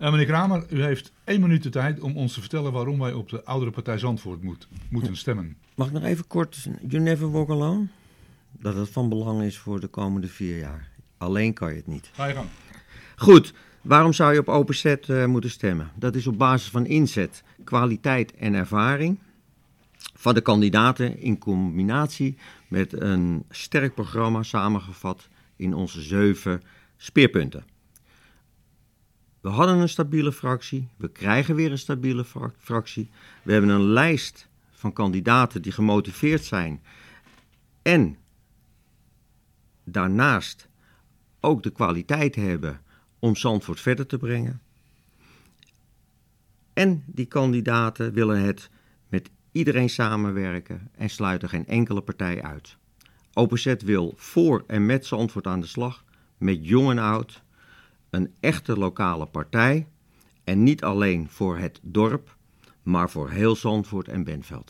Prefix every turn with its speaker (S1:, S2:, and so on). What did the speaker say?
S1: Uh, meneer Kramer, u heeft één minuut de tijd om ons te vertellen waarom wij op de oudere partij Zandvoort moet, moeten stemmen.
S2: Mag ik nog even kort, You Never Walk Alone? Dat het van belang is voor de komende vier jaar. Alleen kan je het niet.
S1: Ga je gang.
S2: Goed, waarom zou je op open set uh, moeten stemmen? Dat is op basis van inzet, kwaliteit en ervaring van de kandidaten in combinatie met een sterk programma samengevat in onze zeven speerpunten. We hadden een stabiele fractie, we krijgen weer een stabiele fractie. We hebben een lijst van kandidaten die gemotiveerd zijn en daarnaast ook de kwaliteit hebben om Zandvoort verder te brengen. En die kandidaten willen het met iedereen samenwerken en sluiten geen enkele partij uit. Openzet wil voor en met Zandvoort aan de slag, met jong en oud, een echte lokale partij en niet alleen voor het dorp, maar voor heel Zandvoort en Benveld.